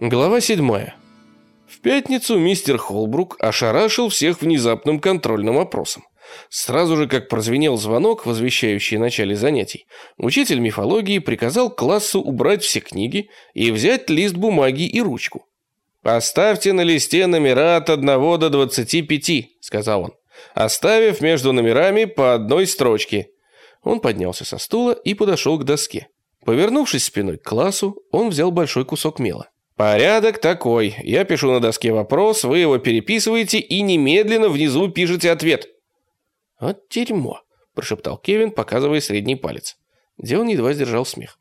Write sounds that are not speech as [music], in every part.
Глава 7. В пятницу мистер Холбрук ошарашил всех внезапным контрольным опросом. Сразу же, как прозвенел звонок, возвещающий начале занятий, учитель мифологии приказал классу убрать все книги и взять лист бумаги и ручку. «Поставьте на листе номера от 1 до 25», — сказал он, оставив между номерами по одной строчке. Он поднялся со стула и подошел к доске. Повернувшись спиной к классу, он взял большой кусок мела. «Порядок такой. Я пишу на доске вопрос, вы его переписываете и немедленно внизу пишете ответ». «Вот дерьмо», – прошептал Кевин, показывая средний палец. Дион едва сдержал смех.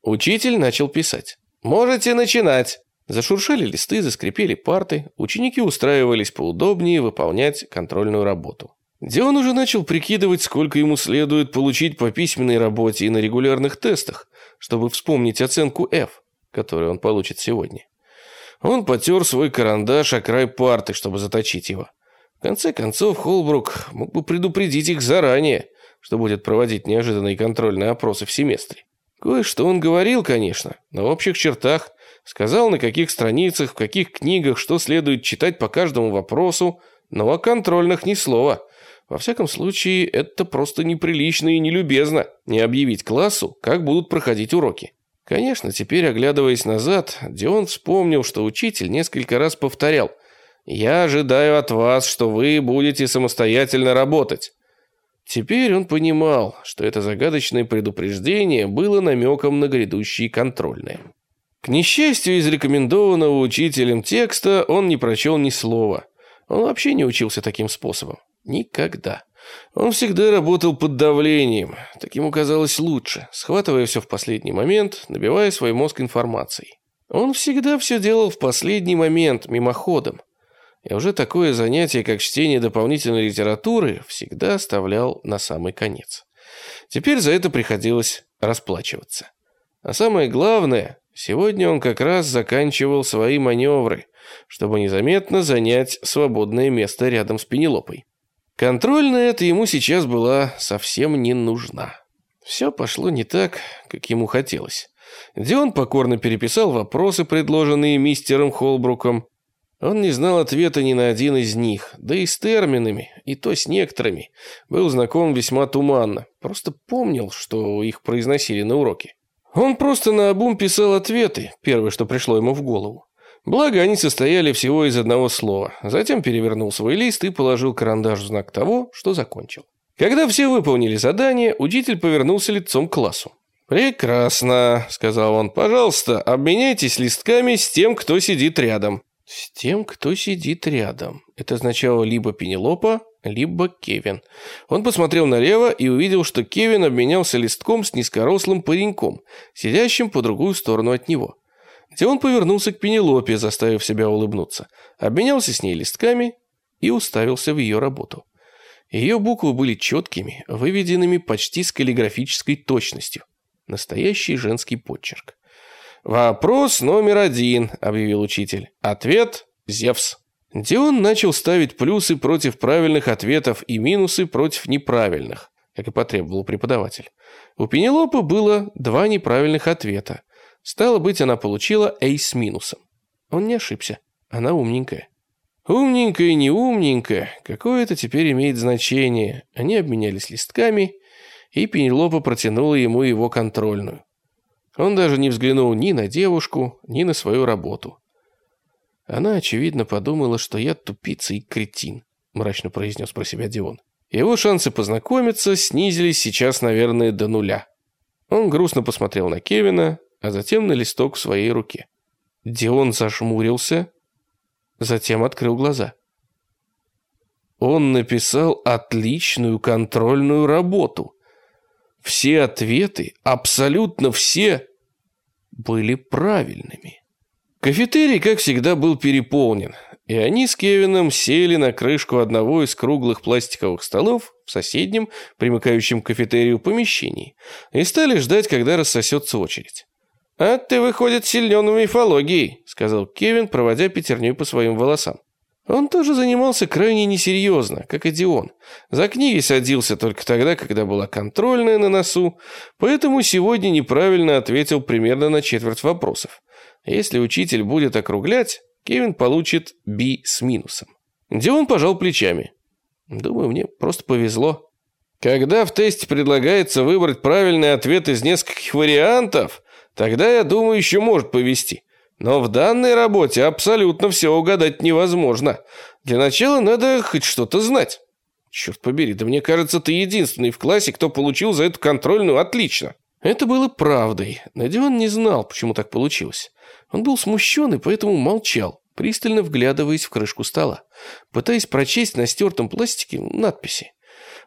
Учитель начал писать. «Можете начинать». Зашуршали листы, заскрипели парты, ученики устраивались поудобнее выполнять контрольную работу. Дион уже начал прикидывать, сколько ему следует получить по письменной работе и на регулярных тестах, чтобы вспомнить оценку F который он получит сегодня. Он потер свой карандаш о край парты, чтобы заточить его. В конце концов, Холбрук мог бы предупредить их заранее, что будет проводить неожиданные контрольные опросы в семестре. Кое-что он говорил, конечно, но в общих чертах. Сказал, на каких страницах, в каких книгах, что следует читать по каждому вопросу, но о контрольных ни слова. Во всяком случае, это просто неприлично и нелюбезно не объявить классу, как будут проходить уроки. Конечно, теперь, оглядываясь назад, Дион вспомнил, что учитель несколько раз повторял «Я ожидаю от вас, что вы будете самостоятельно работать». Теперь он понимал, что это загадочное предупреждение было намеком на грядущие контрольные. К несчастью, из рекомендованного учителем текста он не прочел ни слова. Он вообще не учился таким способом. Никогда. Он всегда работал под давлением, так ему казалось лучше, схватывая все в последний момент, набивая свой мозг информацией. Он всегда все делал в последний момент, мимоходом. И уже такое занятие, как чтение дополнительной литературы, всегда оставлял на самый конец. Теперь за это приходилось расплачиваться. А самое главное, сегодня он как раз заканчивал свои маневры, чтобы незаметно занять свободное место рядом с Пенелопой. Контрольная это ему сейчас была совсем не нужна. Все пошло не так, как ему хотелось. Дион покорно переписал вопросы, предложенные мистером Холбруком. Он не знал ответа ни на один из них, да и с терминами, и то с некоторыми. Был знаком весьма туманно, просто помнил, что их произносили на уроке. Он просто наобум писал ответы, первое, что пришло ему в голову. Благо, они состояли всего из одного слова. Затем перевернул свой лист и положил карандаш в знак того, что закончил. Когда все выполнили задание, учитель повернулся лицом к классу. «Прекрасно», — сказал он. «Пожалуйста, обменяйтесь листками с тем, кто сидит рядом». «С тем, кто сидит рядом». Это означало либо Пенелопа, либо Кевин. Он посмотрел налево и увидел, что Кевин обменялся листком с низкорослым пареньком, сидящим по другую сторону от него где он повернулся к Пенелопе, заставив себя улыбнуться, обменялся с ней листками и уставился в ее работу. Ее буквы были четкими, выведенными почти с каллиграфической точностью. Настоящий женский почерк. «Вопрос номер один», — объявил учитель. «Ответ — Зевс». Дион начал ставить плюсы против правильных ответов и минусы против неправильных, как и потребовал преподаватель. У Пенелопы было два неправильных ответа — Стало быть, она получила A с минусом. Он не ошибся. Она умненькая. Умненькая и не умненькая, какое это теперь имеет значение. Они обменялись листками, и Пенелопа протянула ему его контрольную. Он даже не взглянул ни на девушку, ни на свою работу. Она, очевидно, подумала, что я тупица и кретин, мрачно произнес про себя Дион. Его шансы познакомиться снизились сейчас, наверное, до нуля. Он грустно посмотрел на Кевина, а затем на листок в своей руке. Дион зажмурился, затем открыл глаза. Он написал отличную контрольную работу. Все ответы, абсолютно все, были правильными. Кафетерий, как всегда, был переполнен, и они с Кевином сели на крышку одного из круглых пластиковых столов в соседнем, примыкающем к кафетерию помещении, и стали ждать, когда рассосется очередь. «А ты, выходит, силен в мифологии», — сказал Кевин, проводя пятерней по своим волосам. Он тоже занимался крайне несерьезно, как и Дион. За книги садился только тогда, когда была контрольная на носу, поэтому сегодня неправильно ответил примерно на четверть вопросов. Если учитель будет округлять, Кевин получит B с минусом. Дион пожал плечами. Думаю, мне просто повезло. Когда в тесте предлагается выбрать правильный ответ из нескольких вариантов, тогда, я думаю, еще может повезти. Но в данной работе абсолютно все угадать невозможно. Для начала надо хоть что-то знать. Черт побери, да мне кажется, ты единственный в классе, кто получил за эту контрольную отлично. Это было правдой, но Дион не знал, почему так получилось. Он был смущен и поэтому молчал, пристально вглядываясь в крышку стола, пытаясь прочесть на стертом пластике надписи.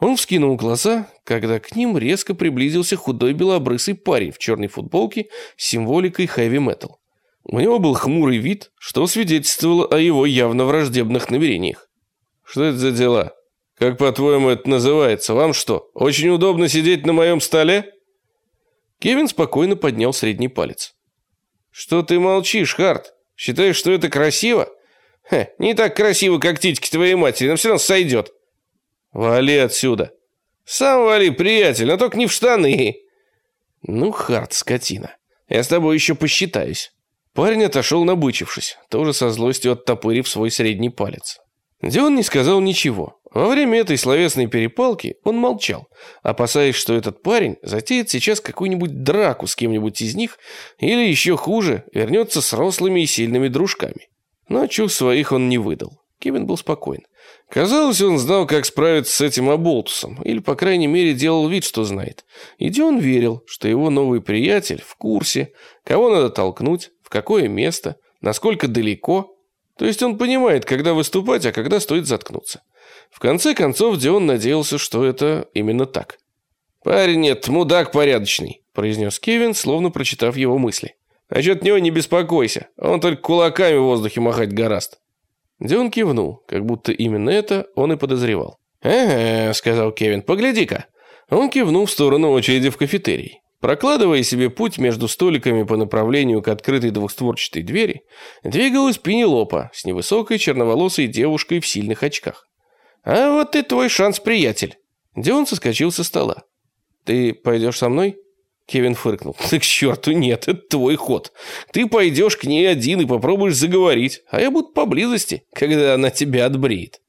Он вскинул глаза, когда к ним резко приблизился худой белобрысый парень в черной футболке с символикой хэви-метал. У него был хмурый вид, что свидетельствовало о его явно враждебных намерениях. «Что это за дела? Как, по-твоему, это называется? Вам что, очень удобно сидеть на моем столе?» Кевин спокойно поднял средний палец. «Что ты молчишь, Харт? Считаешь, что это красиво? Хе, не так красиво, как титьки твоей матери, но все равно сойдет. Вали отсюда. Сам вали, приятель, но только не в штаны. Ну, Харт, скотина, я с тобой еще посчитаюсь. Парень отошел, набычившись, тоже со злостью оттопырив свой средний палец. Дион не сказал ничего. Во время этой словесной перепалки он молчал, опасаясь, что этот парень затеет сейчас какую-нибудь драку с кем-нибудь из них или еще хуже, вернется с рослыми и сильными дружками. Но чувств своих он не выдал. Кевин был спокоен. Казалось, он знал, как справиться с этим оболтусом, или, по крайней мере, делал вид, что знает. И Дион верил, что его новый приятель в курсе, кого надо толкнуть, в какое место, насколько далеко. То есть он понимает, когда выступать, а когда стоит заткнуться. В конце концов, Дион надеялся, что это именно так. «Парень нет, мудак порядочный», – произнес Кевин, словно прочитав его мысли. «Насчет него не беспокойся, он только кулаками в воздухе махать гораст». Дион кивнул, как будто именно это он и подозревал. «Ага», – сказал Кевин, – «погляди-ка». Он кивнул в сторону очереди в кафетерий. Прокладывая себе путь между столиками по направлению к открытой двухстворчатой двери, двигалась Пенелопа с невысокой черноволосой девушкой в сильных очках. «А вот и твой шанс, приятель!» Дион соскочил со стола. «Ты пойдешь со мной?» Кевин фыркнул. «Так к черту нет, это твой ход. Ты пойдешь к ней один и попробуешь заговорить, а я буду поблизости, когда она тебя отбреет».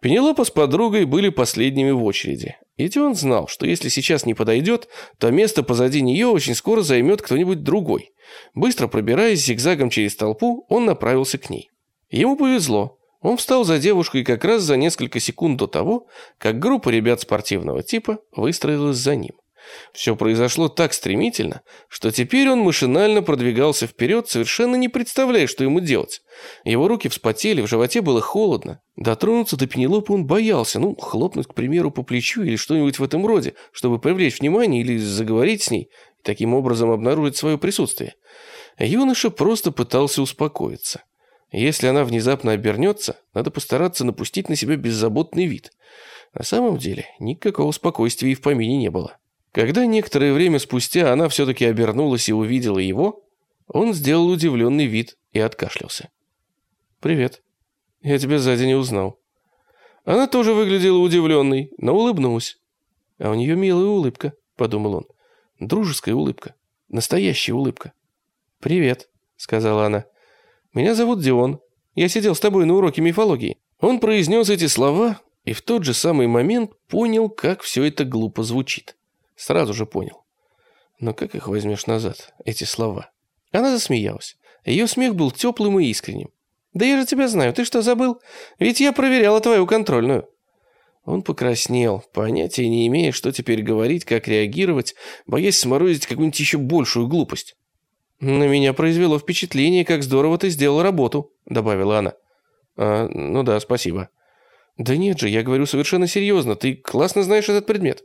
Пенелопа с подругой были последними в очереди. Ведь знал, что если сейчас не подойдет, то место позади нее очень скоро займет кто-нибудь другой. Быстро пробираясь зигзагом через толпу, он направился к ней. Ему повезло. Он встал за девушкой как раз за несколько секунд до того, как группа ребят спортивного типа выстроилась за ним. Все произошло так стремительно, что теперь он машинально продвигался вперед, совершенно не представляя, что ему делать. Его руки вспотели, в животе было холодно. Дотронуться до Пенелопы он боялся, ну, хлопнуть, к примеру, по плечу или что-нибудь в этом роде, чтобы привлечь внимание или заговорить с ней, и таким образом обнаружить свое присутствие. Юноша просто пытался успокоиться. Если она внезапно обернется, надо постараться напустить на себя беззаботный вид. На самом деле, никакого спокойствия и в помине не было. Когда некоторое время спустя она все-таки обернулась и увидела его, он сделал удивленный вид и откашлялся. «Привет. Я тебя сзади не узнал». Она тоже выглядела удивленной, но улыбнулась. «А у нее милая улыбка», — подумал он. «Дружеская улыбка. Настоящая улыбка». «Привет», — сказала она. «Меня зовут Дион. Я сидел с тобой на уроке мифологии». Он произнес эти слова и в тот же самый момент понял, как все это глупо звучит. Сразу же понял. Но как их возьмешь назад, эти слова? Она засмеялась. Ее смех был теплым и искренним. «Да я же тебя знаю, ты что, забыл? Ведь я проверяла твою контрольную». Он покраснел, понятия не имея, что теперь говорить, как реагировать, боясь сморозить какую-нибудь еще большую глупость. «На меня произвело впечатление, как здорово ты сделал работу», — добавила она. «А, ну да, спасибо». «Да нет же, я говорю совершенно серьезно, ты классно знаешь этот предмет».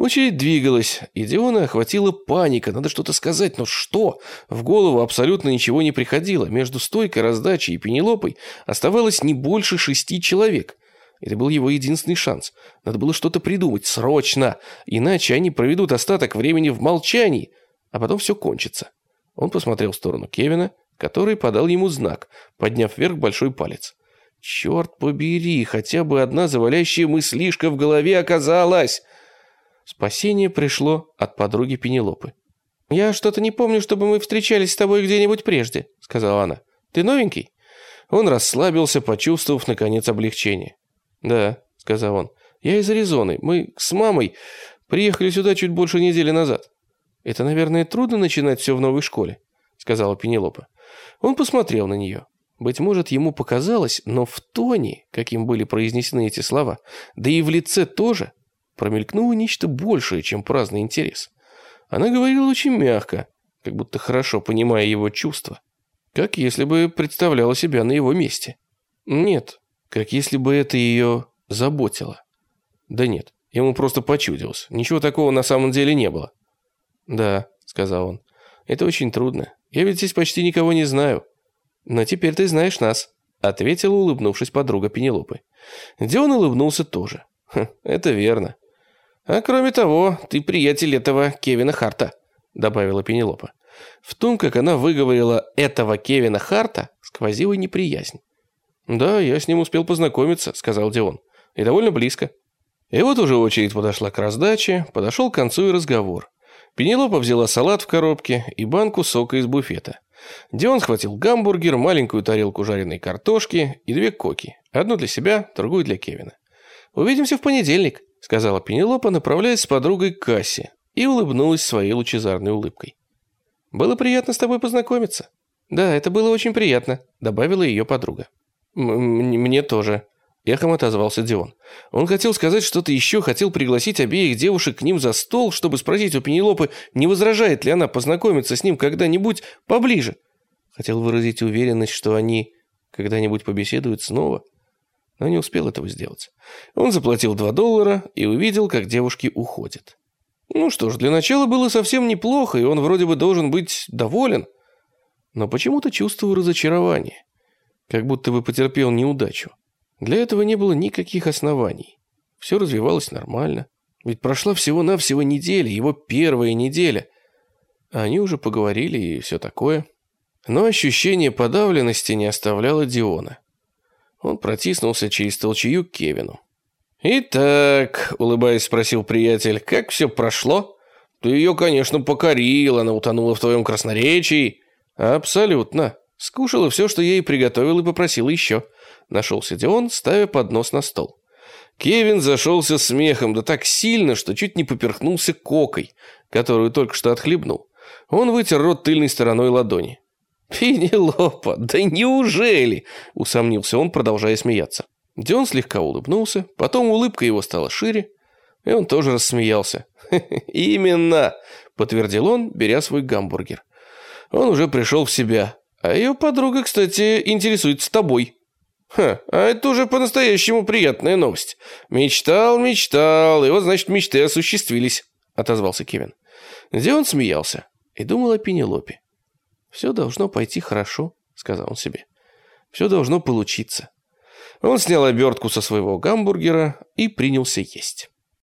Очередь двигалась, и Диона охватила паника, надо что-то сказать, но что? В голову абсолютно ничего не приходило. Между стойкой, раздачей и Пенелопой оставалось не больше шести человек. Это был его единственный шанс. Надо было что-то придумать, срочно, иначе они проведут остаток времени в молчании, а потом все кончится. Он посмотрел в сторону Кевина, который подал ему знак, подняв вверх большой палец. Черт побери, хотя бы одна завалящая мыслишка в голове оказалась. Спасение пришло от подруги Пенелопы. «Я что-то не помню, чтобы мы встречались с тобой где-нибудь прежде», — сказала она. «Ты новенький?» Он расслабился, почувствовав, наконец, облегчение. «Да», — сказал он, — «я из Аризоны. Мы с мамой приехали сюда чуть больше недели назад». «Это, наверное, трудно начинать все в новой школе», — сказала Пенелопа. Он посмотрел на нее. Быть может, ему показалось, но в тоне, каким были произнесены эти слова, да и в лице тоже, промелькнуло нечто большее, чем праздный интерес. Она говорила очень мягко, как будто хорошо понимая его чувства, как если бы представляла себя на его месте. Нет, как если бы это ее заботило. Да нет, ему просто почудилось. Ничего такого на самом деле не было. «Да», — сказал он, — «это очень трудно. Я ведь здесь почти никого не знаю. Но теперь ты знаешь нас», — ответила, улыбнувшись подруга Пенелопы. Дион улыбнулся тоже. «Хм, «Это верно. А кроме того, ты приятель этого Кевина Харта», — добавила Пенелопа. В том, как она выговорила «этого Кевина Харта», сквозила неприязнь. «Да, я с ним успел познакомиться», — сказал Дион. «И довольно близко». И вот уже очередь подошла к раздаче, подошел к концу и разговор. Пенелопа взяла салат в коробке и банку сока из буфета. Дион схватил гамбургер, маленькую тарелку жареной картошки и две коки. Одну для себя, другую для Кевина. «Увидимся в понедельник», — сказала Пенелопа, направляясь с подругой к кассе, и улыбнулась своей лучезарной улыбкой. «Было приятно с тобой познакомиться». «Да, это было очень приятно», — добавила ее подруга. «Мне тоже», Эхом отозвался Дион. Он хотел сказать что-то еще, хотел пригласить обеих девушек к ним за стол, чтобы спросить у Пенелопы, не возражает ли она познакомиться с ним когда-нибудь поближе. Хотел выразить уверенность, что они когда-нибудь побеседуют снова, но не успел этого сделать. Он заплатил два доллара и увидел, как девушки уходят. Ну что ж, для начала было совсем неплохо, и он вроде бы должен быть доволен. Но почему-то чувствовал разочарование, как будто бы потерпел неудачу. Для этого не было никаких оснований. Все развивалось нормально. Ведь прошла всего-навсего неделя, его первая неделя. А они уже поговорили и все такое. Но ощущение подавленности не оставляло Диона. Он протиснулся через толчью к Кевину. «Итак», — улыбаясь, спросил приятель, — «как все прошло? Ты ее, конечно, покорил, она утонула в твоем красноречии». «Абсолютно. Скушала все, что ей приготовил и попросила еще». Нашелся Дион, ставя поднос на стол. Кевин зашелся смехом, да так сильно, что чуть не поперхнулся кокой, которую только что отхлебнул. Он вытер рот тыльной стороной ладони. [laughs] «Пенелопа, да неужели?» – усомнился он, продолжая смеяться. Дион слегка улыбнулся, потом улыбка его стала шире, и он тоже рассмеялся. [laughs] «Именно!» – подтвердил он, беря свой гамбургер. Он уже пришел в себя. А ее подруга, кстати, интересуется тобой. «Ха, а это уже по-настоящему приятная новость. Мечтал, мечтал, и вот, значит, мечты осуществились», — отозвался Кевин. Дион смеялся и думал о Пенелопе. «Все должно пойти хорошо», — сказал он себе. «Все должно получиться». Он снял обертку со своего гамбургера и принялся есть.